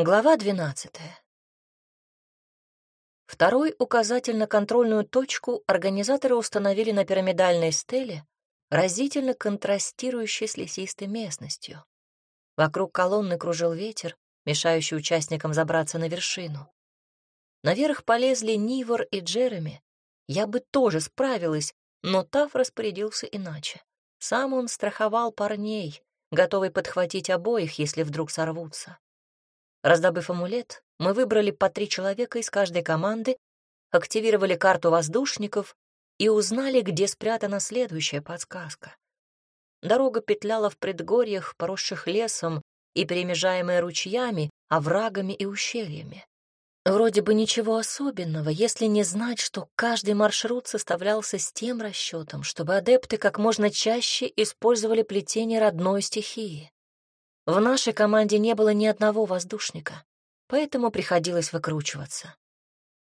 Глава 12. Второй указатель на контрольную точку организаторы установили на пирамидальной стеле, разительно контрастирующей с лесистой местностью. Вокруг колонны кружил ветер, мешающий участникам забраться на вершину. Наверх полезли Нивор и Джереми. Я бы тоже справилась, но Таф распорядился иначе. Сам он страховал парней, готовый подхватить обоих, если вдруг сорвутся. Раздобыв амулет, мы выбрали по три человека из каждой команды, активировали карту воздушников и узнали, где спрятана следующая подсказка. Дорога петляла в предгорьях, поросших лесом и перемежаемая ручьями, оврагами и ущельями. Вроде бы ничего особенного, если не знать, что каждый маршрут составлялся с тем расчетом, чтобы адепты как можно чаще использовали плетение родной стихии. В нашей команде не было ни одного воздушника, поэтому приходилось выкручиваться.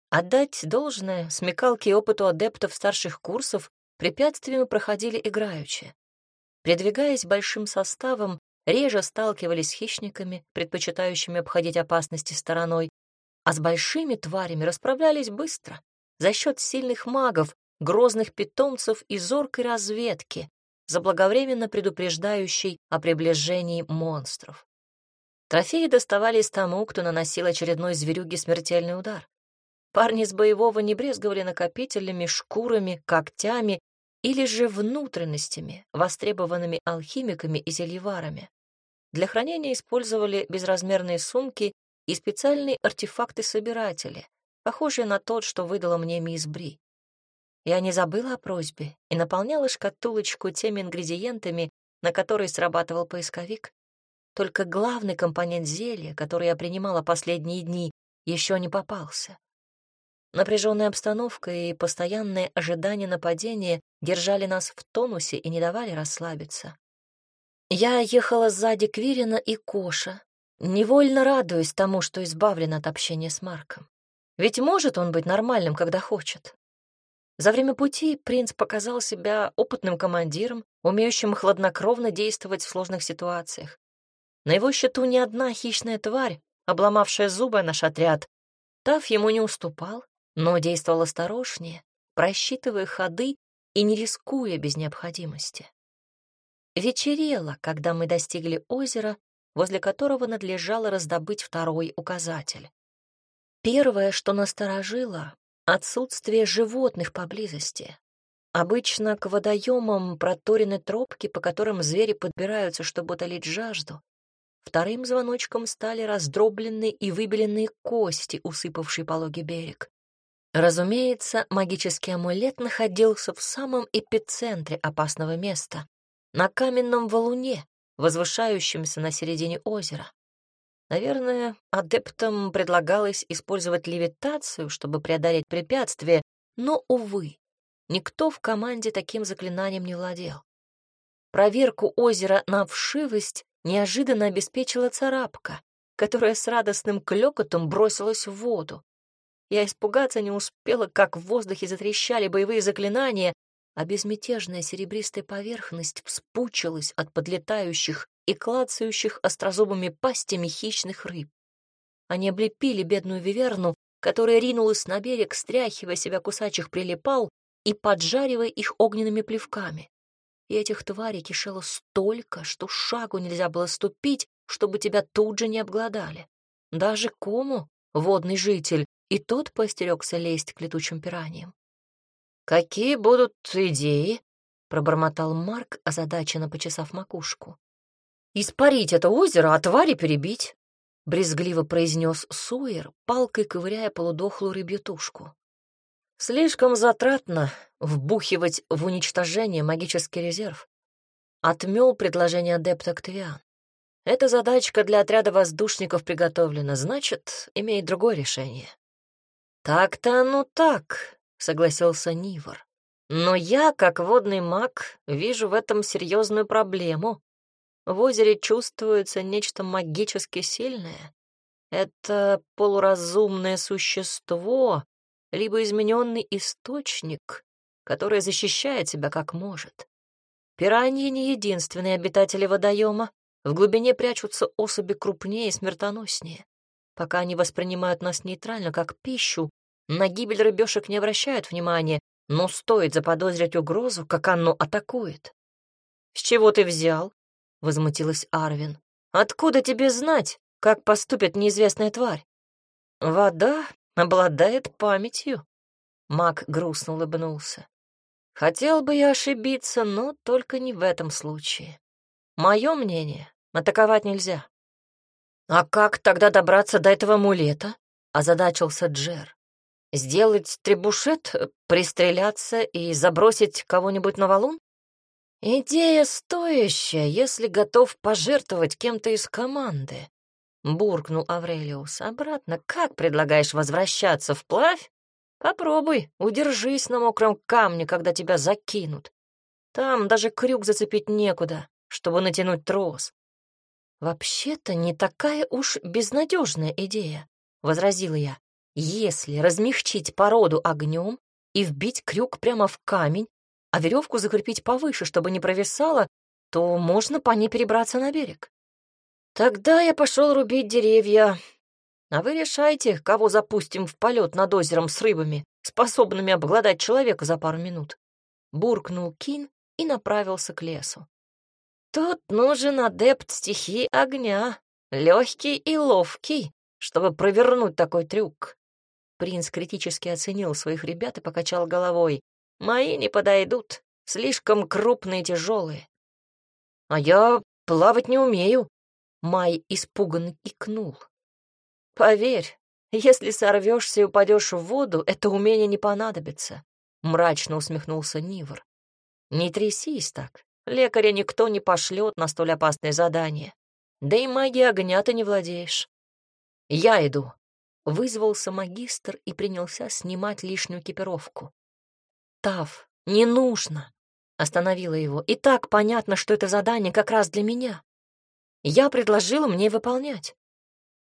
Отдать должное смекалке и опыту адептов старших курсов препятствия проходили играючи. Передвигаясь большим составом, реже сталкивались с хищниками, предпочитающими обходить опасности стороной, а с большими тварями расправлялись быстро, за счет сильных магов, грозных питомцев и зоркой разведки, заблаговременно предупреждающий о приближении монстров. Трофеи доставались тому, кто наносил очередной зверюге смертельный удар. Парни с боевого не брезговали накопителями, шкурами, когтями или же внутренностями, востребованными алхимиками и зельеварами. Для хранения использовали безразмерные сумки и специальные артефакты-собиратели, похожие на тот, что выдала мне мисс Бри. Я не забыла о просьбе и наполняла шкатулочку теми ингредиентами, на которые срабатывал поисковик. Только главный компонент зелья, который я принимала последние дни, еще не попался. Напряженная обстановка и постоянное ожидание нападения держали нас в тонусе и не давали расслабиться. Я ехала сзади Квирина и Коша, невольно радуясь тому, что избавлен от общения с Марком. Ведь может он быть нормальным, когда хочет. За время пути принц показал себя опытным командиром, умеющим хладнокровно действовать в сложных ситуациях. На его счету ни одна хищная тварь, обломавшая зубы наш отряд. Тав ему не уступал, но действовал осторожнее, просчитывая ходы и не рискуя без необходимости. Вечерело, когда мы достигли озера, возле которого надлежало раздобыть второй указатель. Первое, что насторожило, Отсутствие животных поблизости. Обычно к водоемам проторены тропки, по которым звери подбираются, чтобы утолить жажду. Вторым звоночком стали раздробленные и выбеленные кости, усыпавшие пологий берег. Разумеется, магический амулет находился в самом эпицентре опасного места, на каменном валуне, возвышающемся на середине озера. Наверное, адептам предлагалось использовать левитацию, чтобы преодолеть препятствие, но, увы, никто в команде таким заклинанием не владел. Проверку озера на вшивость неожиданно обеспечила царапка, которая с радостным клёкотом бросилась в воду. Я испугаться не успела, как в воздухе затрещали боевые заклинания, а безмятежная серебристая поверхность вспучилась от подлетающих и клацающих острозубыми пастями хищных рыб. Они облепили бедную виверну, которая ринулась на берег, стряхивая себя кусачих прилипал и поджаривая их огненными плевками. И этих тварей кишело столько, что шагу нельзя было ступить, чтобы тебя тут же не обглодали. Даже кому, водный житель, и тот постерегся лезть к летучим пираньям. «Какие будут идеи?» — пробормотал Марк, озадаченно почесав макушку. «Испарить это озеро, а твари перебить», — брезгливо произнес Суэр, палкой ковыряя полудохлую рыбью тушку. «Слишком затратно вбухивать в уничтожение магический резерв», — отмел предложение адепта Октавиан. «Эта задачка для отряда воздушников приготовлена, значит, имеет другое решение». «Так-то оно так», — согласился Нивор. «Но я, как водный маг, вижу в этом серьезную проблему. В озере чувствуется нечто магически сильное. Это полуразумное существо, либо измененный источник, который защищает себя как может. Пираньи не единственные обитатели водоема. В глубине прячутся особи крупнее и смертоноснее. Пока они воспринимают нас нейтрально, как пищу, на гибель рыбешек не обращают внимания, но стоит заподозрить угрозу, как оно атакует. «С чего ты взял?» — возмутилась Арвин. «Откуда тебе знать, как поступит неизвестная тварь?» «Вода обладает памятью», — маг грустно улыбнулся. «Хотел бы я ошибиться, но только не в этом случае. Мое мнение — атаковать нельзя». «А как тогда добраться до этого амулета?» — озадачился Джер. Сделать требушет, пристреляться и забросить кого-нибудь на валун? Идея стоящая, если готов пожертвовать кем-то из команды. Буркнул Аврелиус. Обратно как предлагаешь возвращаться вплавь? Попробуй, удержись на мокром камне, когда тебя закинут. Там даже крюк зацепить некуда, чтобы натянуть трос. Вообще-то не такая уж безнадежная идея, возразила я. Если размягчить породу огнем и вбить крюк прямо в камень, а веревку закрепить повыше, чтобы не провисала, то можно по ней перебраться на берег. Тогда я пошел рубить деревья. А вы решайте, кого запустим в полет над озером с рыбами, способными обглодать человека за пару минут. Буркнул Кин и направился к лесу. Тут нужен адепт стихии огня, легкий и ловкий, чтобы провернуть такой трюк. Принц критически оценил своих ребят и покачал головой. «Мои не подойдут, слишком крупные и тяжелые». «А я плавать не умею», — Май испуганно икнул. «Поверь, если сорвешься и упадешь в воду, это умение не понадобится», — мрачно усмехнулся Нивор. «Не трясись так, лекаря никто не пошлет на столь опасное задание. Да и магией огня ты не владеешь. Я иду, Вызвался магистр и принялся снимать лишнюю экипировку. «Тав, не нужно!» — остановила его. «И так понятно, что это задание как раз для меня. Я предложила мне выполнять».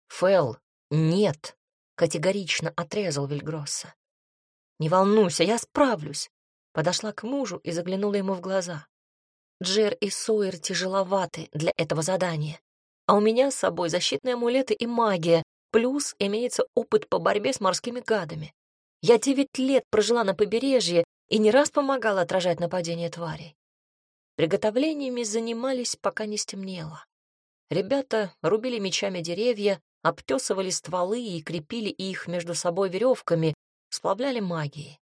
«Фэл, нет!» — категорично отрезал Вильгросса. «Не волнуйся, я справлюсь!» Подошла к мужу и заглянула ему в глаза. Джер и Сойер тяжеловаты для этого задания, а у меня с собой защитные амулеты и магия, Плюс имеется опыт по борьбе с морскими гадами. Я девять лет прожила на побережье и не раз помогала отражать нападения тварей. Приготовлениями занимались, пока не стемнело. Ребята рубили мечами деревья, обтесывали стволы и крепили их между собой веревками, сплавляли магией.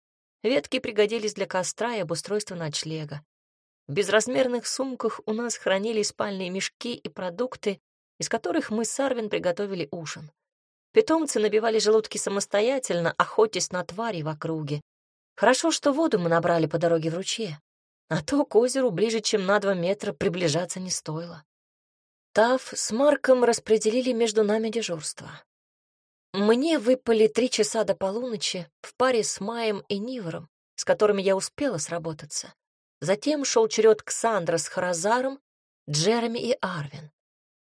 Ветки пригодились для костра и обустройства ночлега. В безразмерных сумках у нас хранились спальные мешки и продукты, из которых мы с Арвин приготовили ужин. Питомцы набивали желудки самостоятельно, охотясь на твари в округе. Хорошо, что воду мы набрали по дороге в ручье, а то к озеру ближе, чем на два метра, приближаться не стоило. Тав с Марком распределили между нами дежурство. Мне выпали три часа до полуночи в паре с Маем и Нивором, с которыми я успела сработаться. Затем шел черед Ксандра с Харазаром, Джереми и Арвин.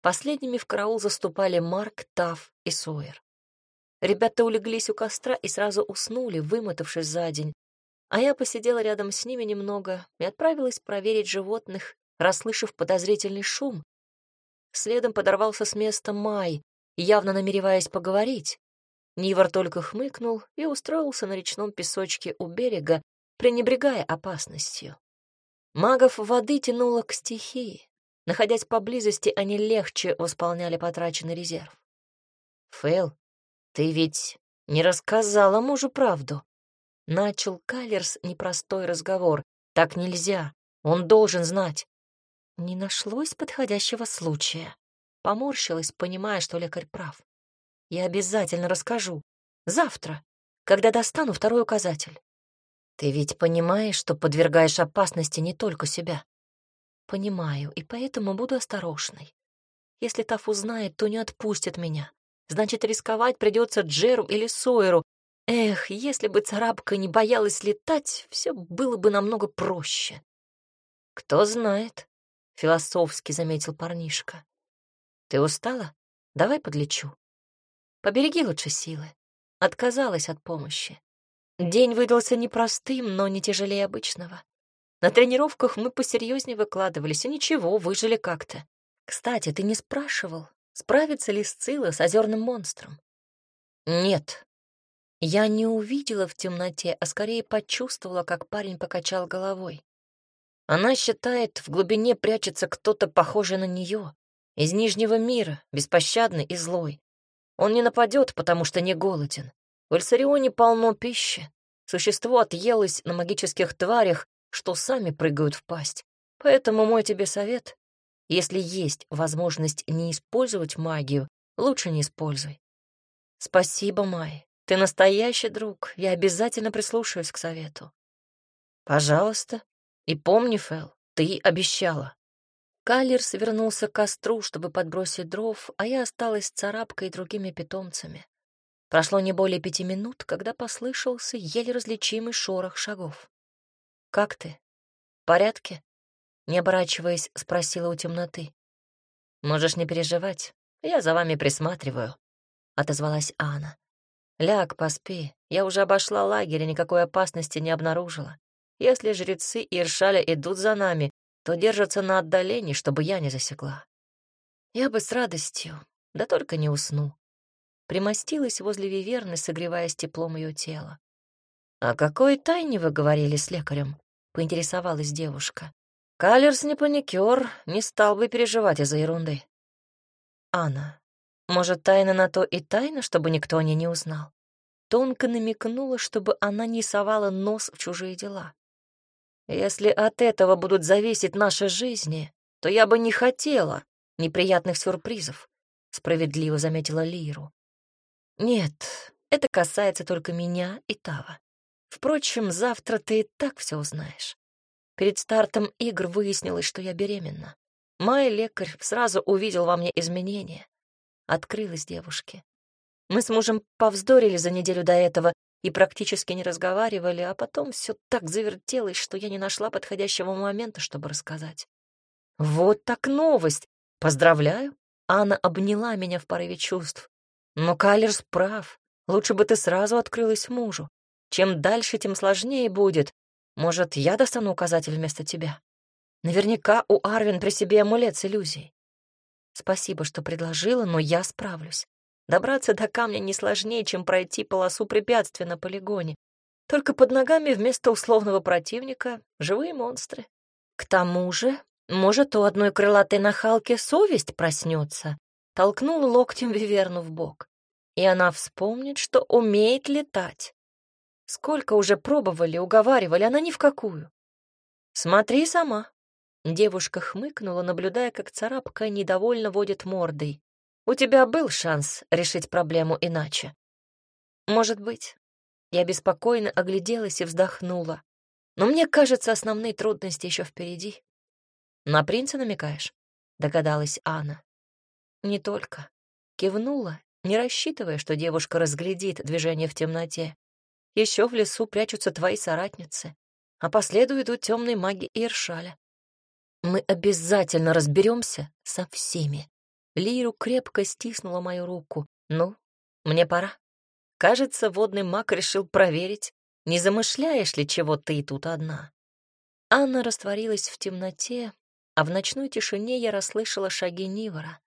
Последними в караул заступали Марк, Тав и Сойер. Ребята улеглись у костра и сразу уснули, вымотавшись за день, а я посидела рядом с ними немного и отправилась проверить животных, расслышав подозрительный шум. Следом подорвался с места Май, явно намереваясь поговорить. Нивор только хмыкнул и устроился на речном песочке у берега, пренебрегая опасностью. Магов воды тянуло к стихии. Находясь поблизости, они легче восполняли потраченный резерв. «Фэл, ты ведь не рассказала мужу правду?» Начал Калерс непростой разговор. «Так нельзя. Он должен знать». Не нашлось подходящего случая. Поморщилась, понимая, что лекарь прав. «Я обязательно расскажу. Завтра, когда достану второй указатель. Ты ведь понимаешь, что подвергаешь опасности не только себя?» Понимаю, и поэтому буду осторожной. Если Таф узнает, то не отпустит меня. Значит, рисковать придется Джеру или Сойеру. Эх, если бы царапка не боялась летать, все было бы намного проще. Кто знает, — философски заметил парнишка. Ты устала? Давай подлечу. Побереги лучше силы. Отказалась от помощи. День выдался непростым, но не тяжелее обычного. На тренировках мы посерьезнее выкладывались, и ничего, выжили как-то. Кстати, ты не спрашивал, справится ли Сцилла с озерным монстром? Нет. Я не увидела в темноте, а скорее почувствовала, как парень покачал головой. Она считает, в глубине прячется кто-то похожий на нее, из Нижнего мира, беспощадный и злой. Он не нападет, потому что не голоден. В Эльсарионе полно пищи. Существо отъелось на магических тварях, что сами прыгают в пасть. Поэтому мой тебе совет — если есть возможность не использовать магию, лучше не используй. Спасибо, Май. Ты настоящий друг. Я обязательно прислушаюсь к совету. Пожалуйста. И помни, Фэл, ты обещала. Каллерс вернулся к костру, чтобы подбросить дров, а я осталась с царапкой и другими питомцами. Прошло не более пяти минут, когда послышался еле различимый шорох шагов. «Как ты? В порядке?» Не оборачиваясь, спросила у темноты. «Можешь не переживать, я за вами присматриваю», — отозвалась Анна. «Ляг, поспи, я уже обошла лагерь и никакой опасности не обнаружила. Если жрецы Иршаля идут за нами, то держатся на отдалении, чтобы я не засекла. Я бы с радостью, да только не усну. Примостилась возле Виверны, согреваясь теплом ее тела. «О какой тайне вы говорили с лекарем?» — поинтересовалась девушка. «Калерс не паникер, не стал бы переживать из-за ерунды». «Анна, может, тайна на то и тайна, чтобы никто о ней не узнал?» Тонко намекнула, чтобы она не совала нос в чужие дела. Если от этого будут зависеть наши жизни, то я бы не хотела неприятных сюрпризов, справедливо заметила Лиру. Нет, это касается только меня и Тава. Впрочем, завтра ты и так все узнаешь. Перед стартом игр выяснилось, что я беременна. Мой лекарь сразу увидел во мне изменения. Открылась девушке. Мы с мужем повздорили за неделю до этого, и практически не разговаривали, а потом все так завертелось, что я не нашла подходящего момента, чтобы рассказать. «Вот так новость! Поздравляю!» Анна обняла меня в порыве чувств. «Но Калерс прав. Лучше бы ты сразу открылась мужу. Чем дальше, тем сложнее будет. Может, я достану указатель вместо тебя? Наверняка у Арвин при себе амулет с иллюзией. Спасибо, что предложила, но я справлюсь. Добраться до камня не сложнее, чем пройти полосу препятствия на полигоне. Только под ногами вместо условного противника — живые монстры. К тому же, может, у одной крылатой нахалки совесть проснется. Толкнул локтем Виверну в бок. И она вспомнит, что умеет летать. Сколько уже пробовали, уговаривали, она ни в какую. Смотри сама. Девушка хмыкнула, наблюдая, как царапка недовольно водит мордой. У тебя был шанс решить проблему иначе. Может быть. Я беспокойно огляделась и вздохнула. Но мне кажется, основные трудности еще впереди. На принца намекаешь? Догадалась Анна. Не только. Кивнула, не рассчитывая, что девушка разглядит движение в темноте. Еще в лесу прячутся твои соратницы, а последу идут темные маги Иршаля. Мы обязательно разберемся со всеми. Лиру крепко стиснула мою руку. «Ну, мне пора. Кажется, водный маг решил проверить, не замышляешь ли чего ты тут одна». Анна растворилась в темноте, а в ночной тишине я расслышала шаги Нивора.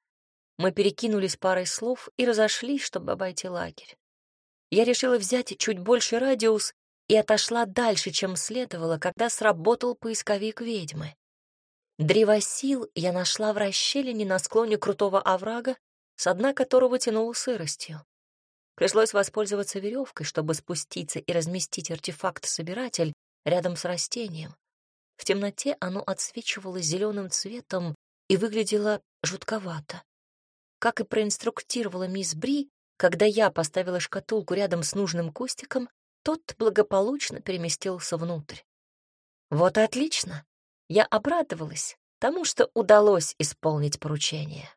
Мы перекинулись парой слов и разошлись, чтобы обойти лагерь. Я решила взять чуть больше радиус и отошла дальше, чем следовало, когда сработал поисковик ведьмы. Древосил я нашла в расщелине на склоне крутого оврага, с дна которого тянуло сыростью. Пришлось воспользоваться веревкой, чтобы спуститься и разместить артефакт-собиратель рядом с растением. В темноте оно отсвечивало зеленым цветом и выглядело жутковато. Как и проинструктировала мисс Бри, когда я поставила шкатулку рядом с нужным кустиком, тот благополучно переместился внутрь. Вот и отлично. Я обрадовалась тому, что удалось исполнить поручение.